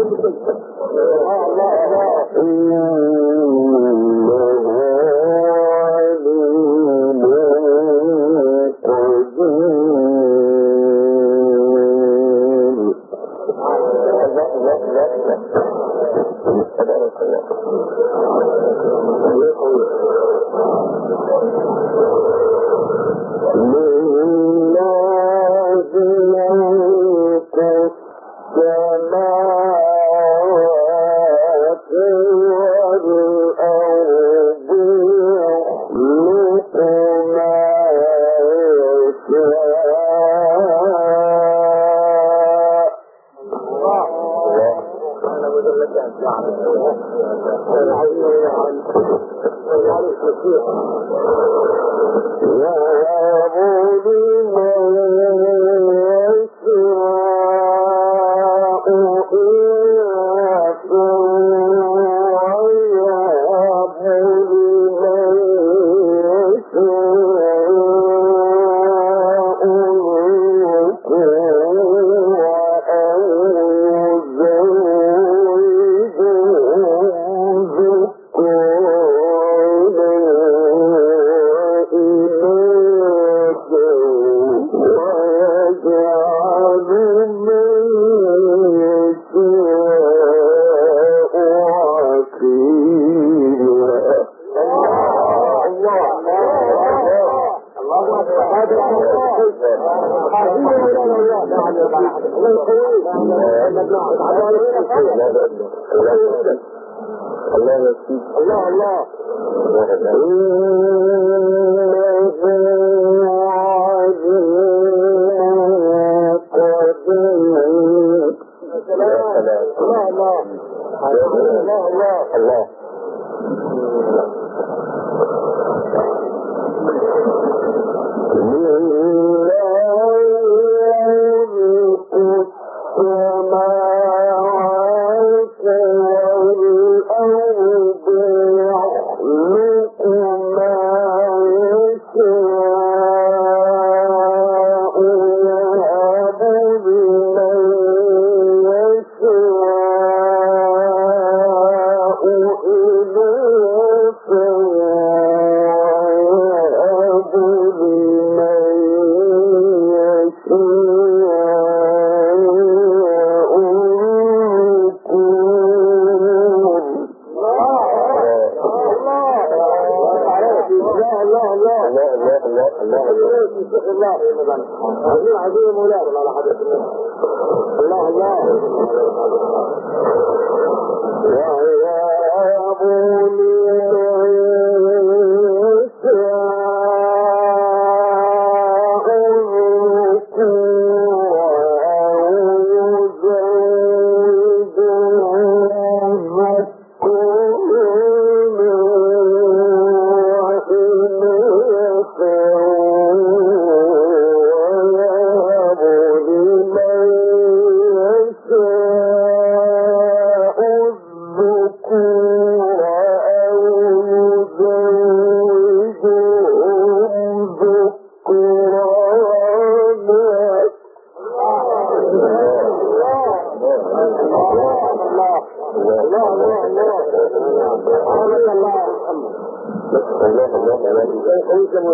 الله. الله Oh الله كان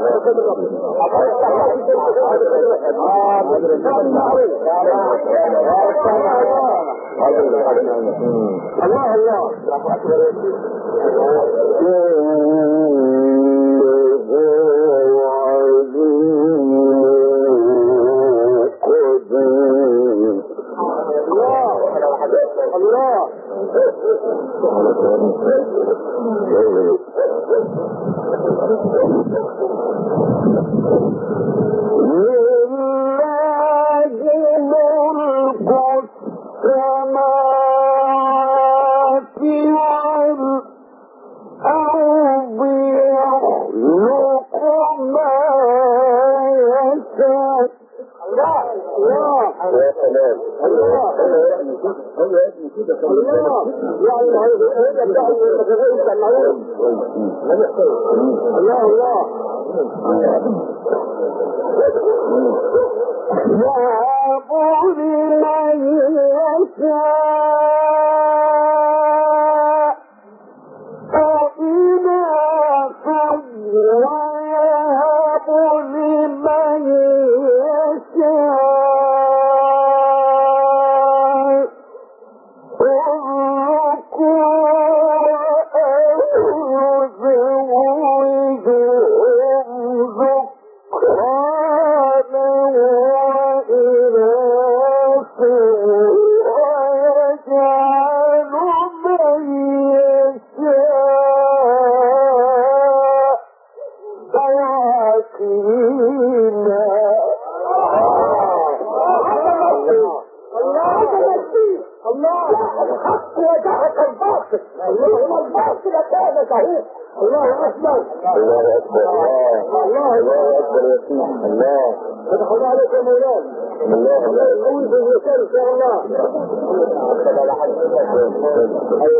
الله. الله الله الله صحيح. الله أكبر. الله أكبر. الله الله أكبر الله سيدي. الله. الله عليك الله مولانا. الله قوي الله الوكاله الله شاء الله. اي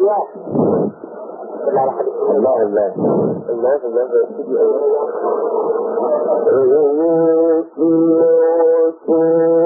الأشياء بالله على الله الله الله الله الله الله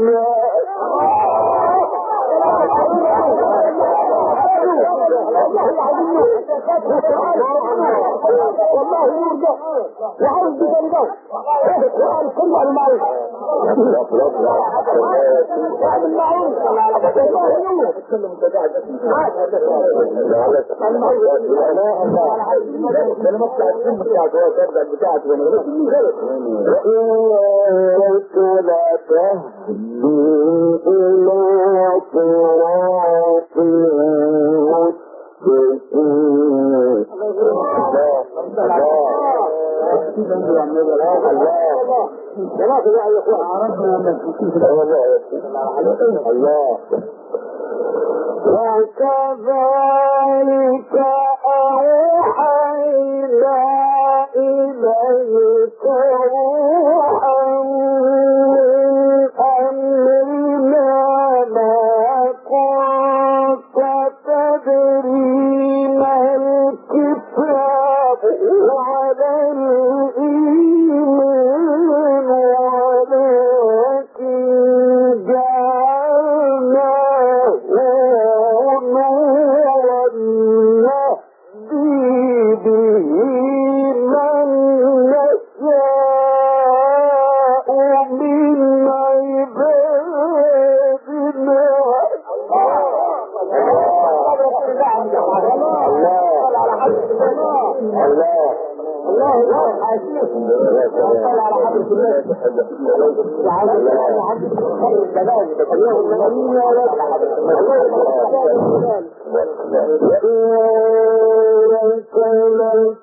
Oh, my God. والله يرضى. وعايز بجنبه وقال كل المعروف وعن المعروف. والله يوم كلمات العشرين بتاع جواز ارجع بتاعك رأيت لا تهدي إلى صراط مستقيم الله. وكذلك أوحينا إليكم تكلمه المنامين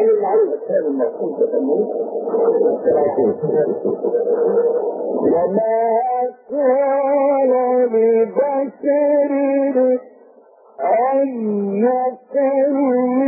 يعني تسميه وما كان لبشر أن يكون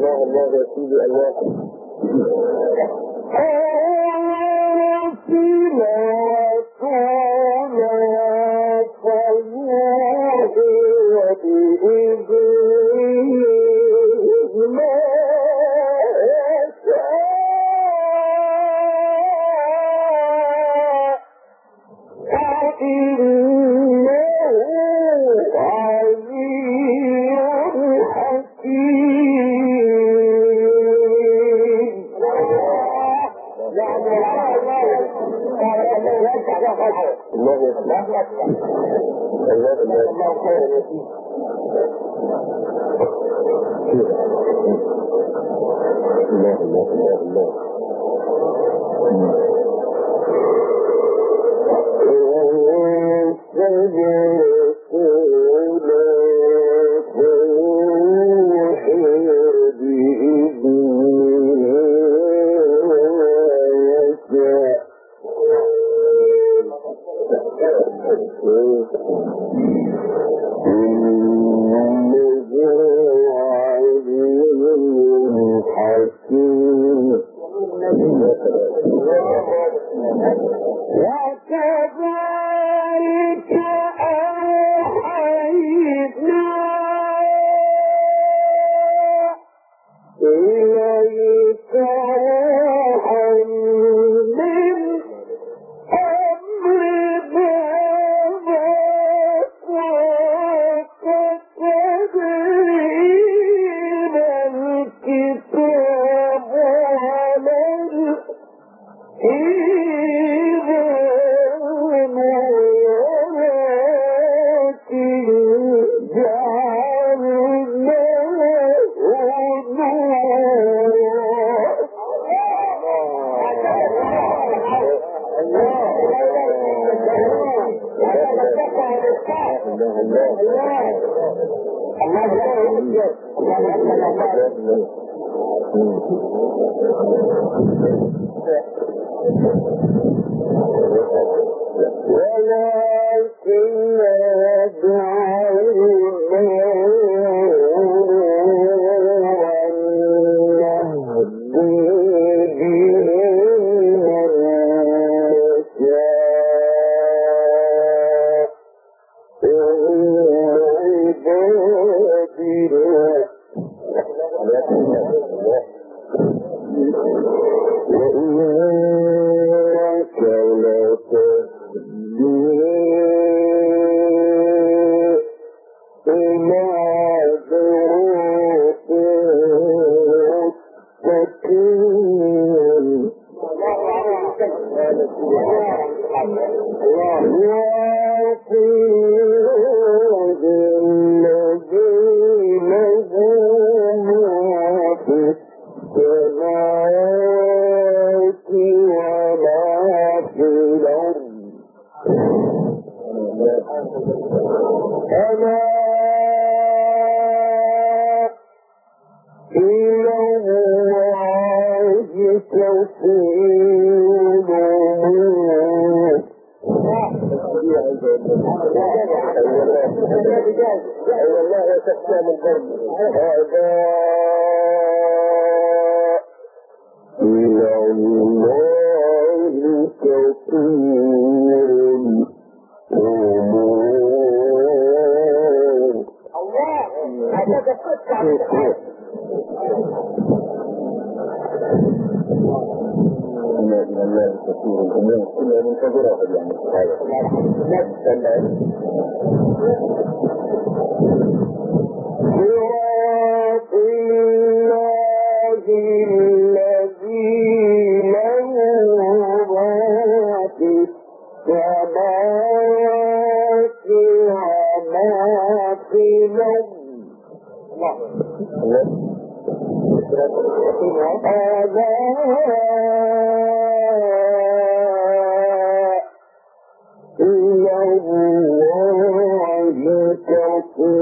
الله الله يا سيدي الله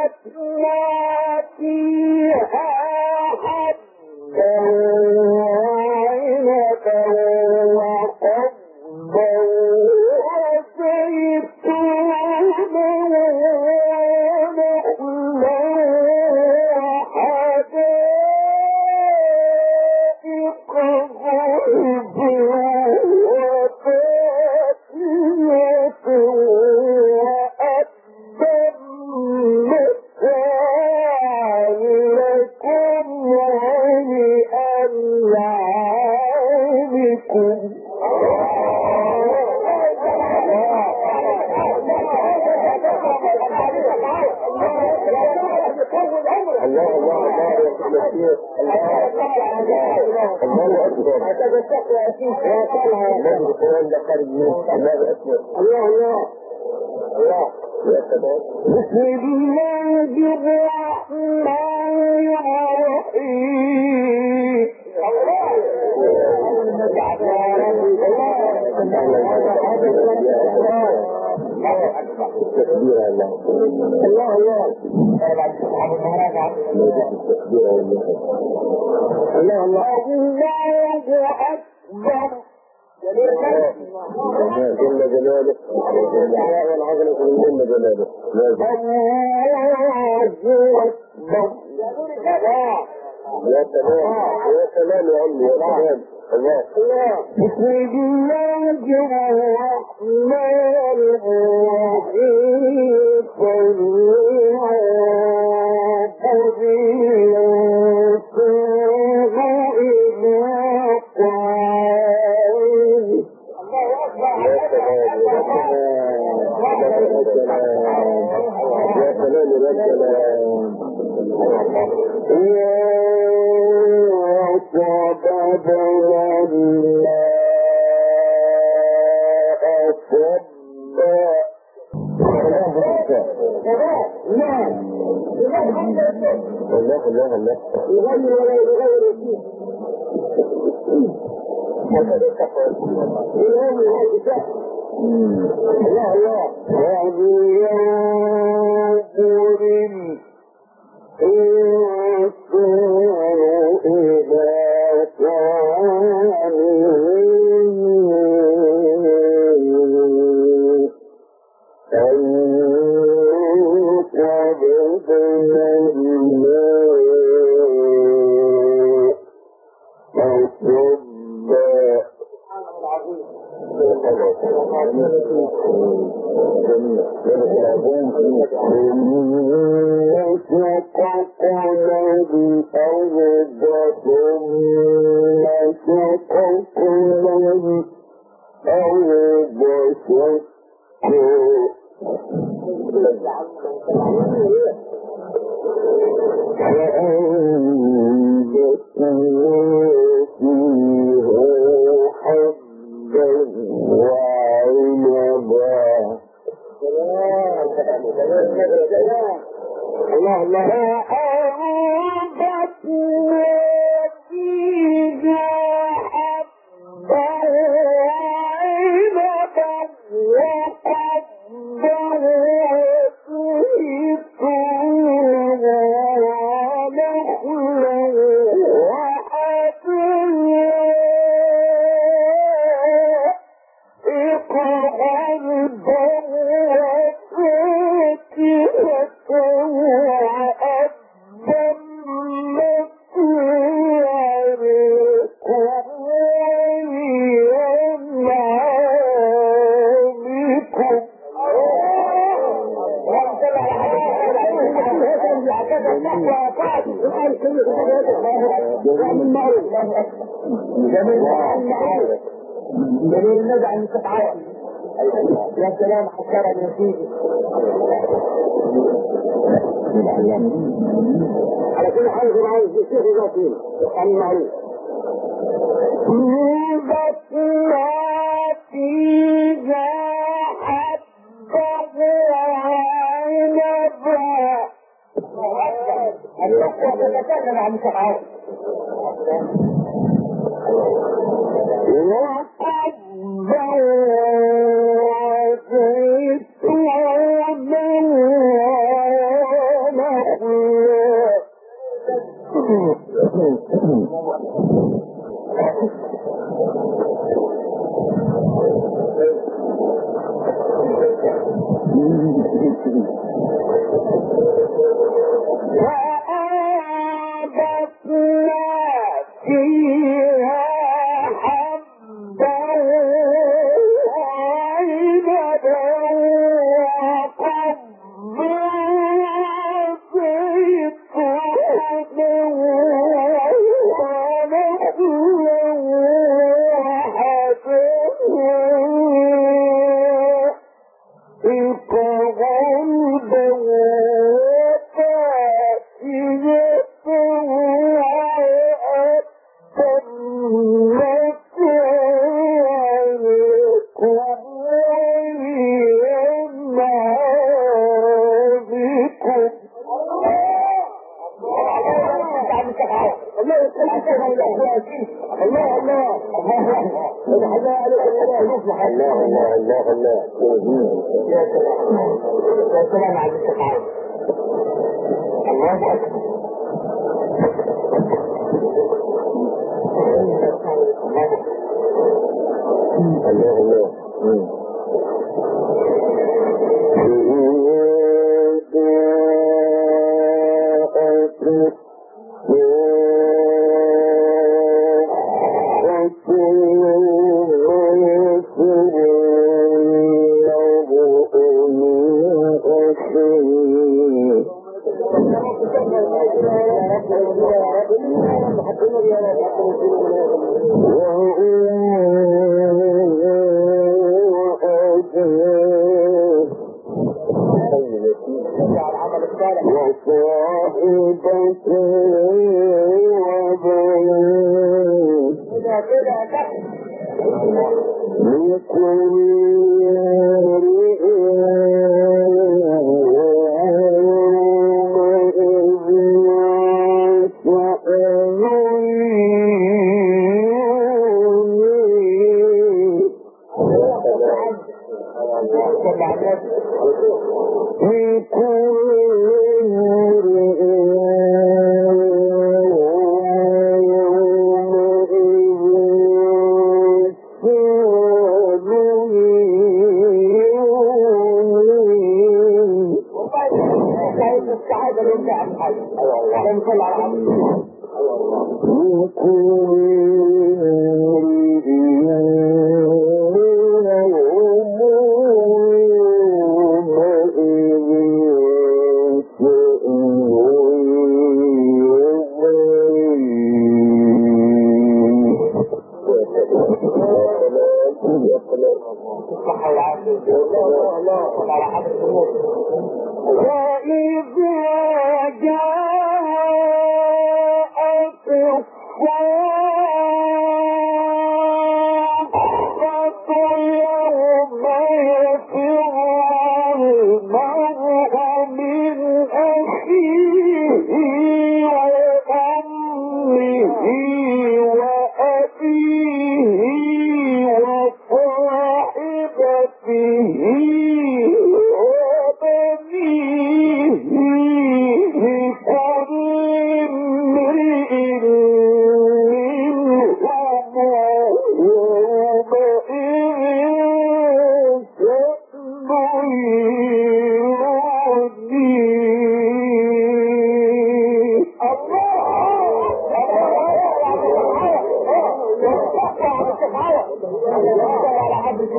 فأنبتنا فيها حبا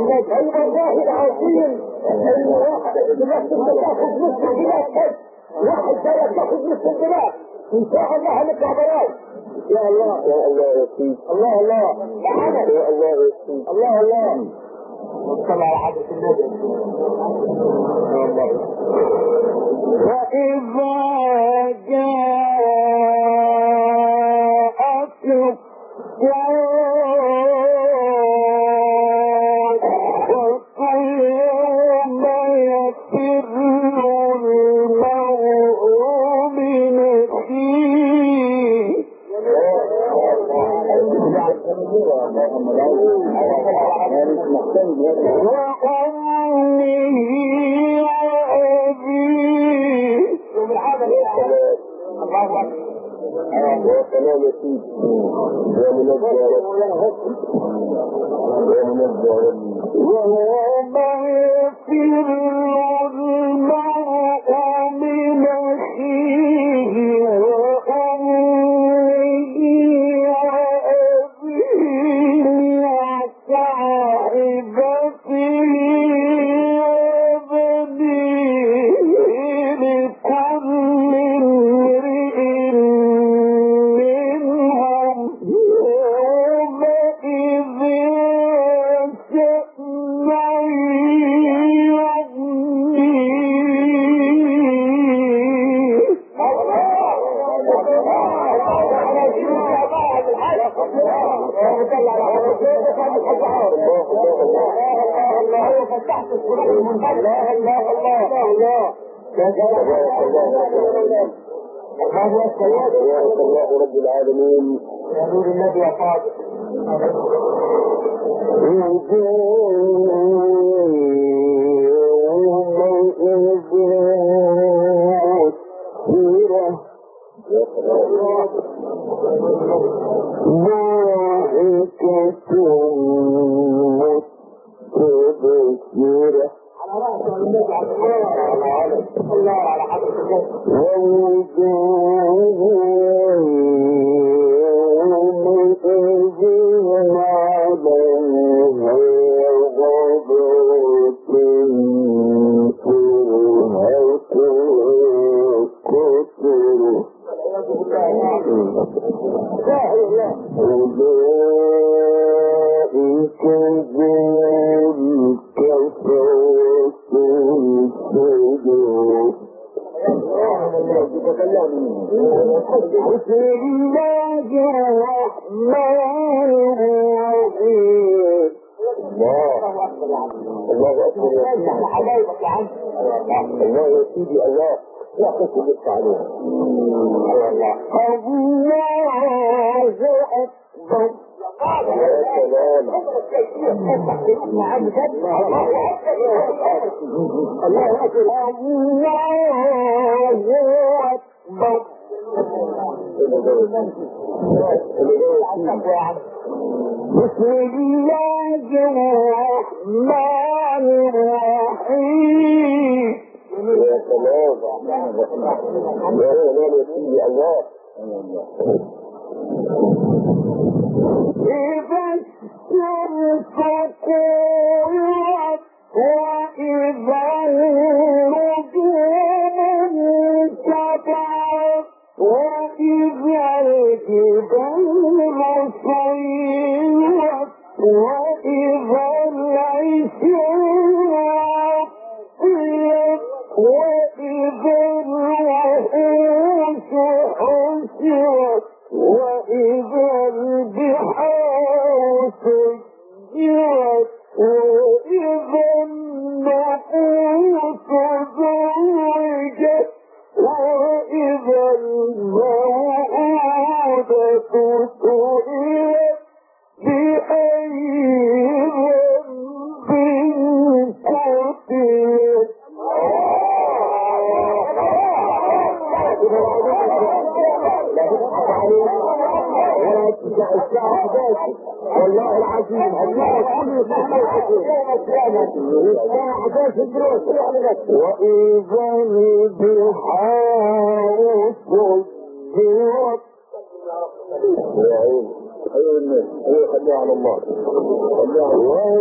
الناس الله العظيم ان واحد بنفس تاخذ نصف البلاد بس واحد بلد تاخذ نصف البلاد ان شاء الله هنطلع براي يا الله يا الله يا سيدي الله الله يا الله يا الله الله وصلى على حضرة النبي وإذا جاءتك 50 يا الله رب العالمين يا نور النبي يا فاضل يا على رأس النبي على الله على حضرة النبي والعياذ خف بك عليه الله أكبر. يا سلام الله اكبر الله أكبر بسم الله الرحمن سيدي الله إذا الشمس كورت وإذا النجوم انكدرت وإذا الجبال سيرت وإذا البحار سجرت يا عين أيوه الناس خليها على الله خليها على الله